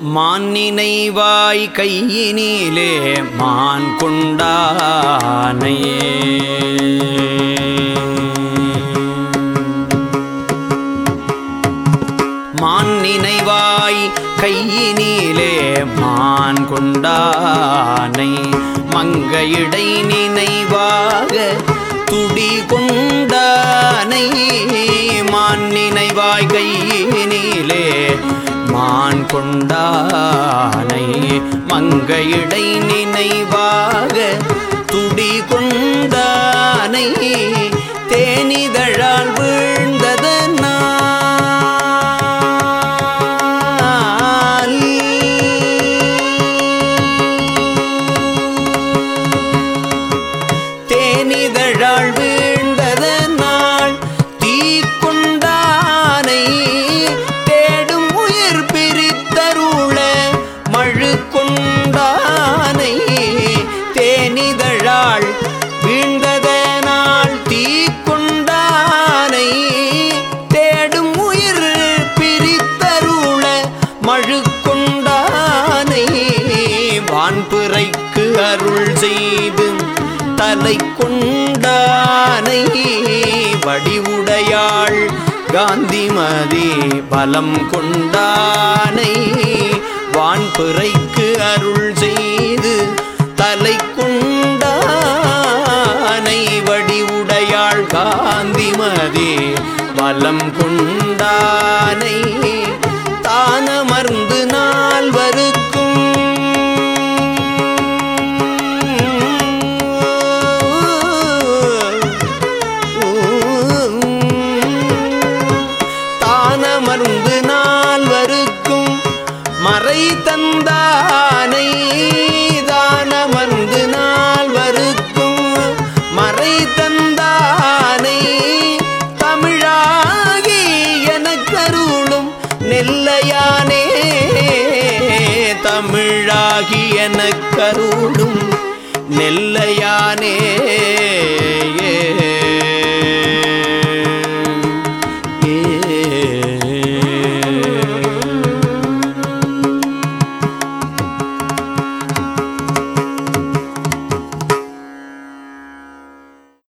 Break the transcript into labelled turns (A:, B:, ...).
A: மான்னினைவாய் கையினிலே மான் கொண்டானையே. மான் நினைவாய் கையினிலே மான் கொண்டானை. மங்கையிடை நினைவாக துடி கொண்டானை. மான் நினைவாய் கையினிலே மான் கொண்டானை மங்கையிடை நினைவாக துடி கொண்டானை தேனிதழால் மழு கொண்டானை வான்புரைக்கு அருள் செய்து தலை கொண்டானை வடிவுடையாள் காந்திமதி பலம் கொண்டானை. வான்புரைக்கு அருள் செய்து தலை கொண்டானை வடிவுடையாள் காந்திமதி பலம் கொண்டானை. தந்தானை தானமர்ந்து நால்வருக்கும் மறை தந்தானை தமிழாகி எனக்கருளும் நெல்லையானே தமிழாகி எனக்கருளும் நெல்லையானே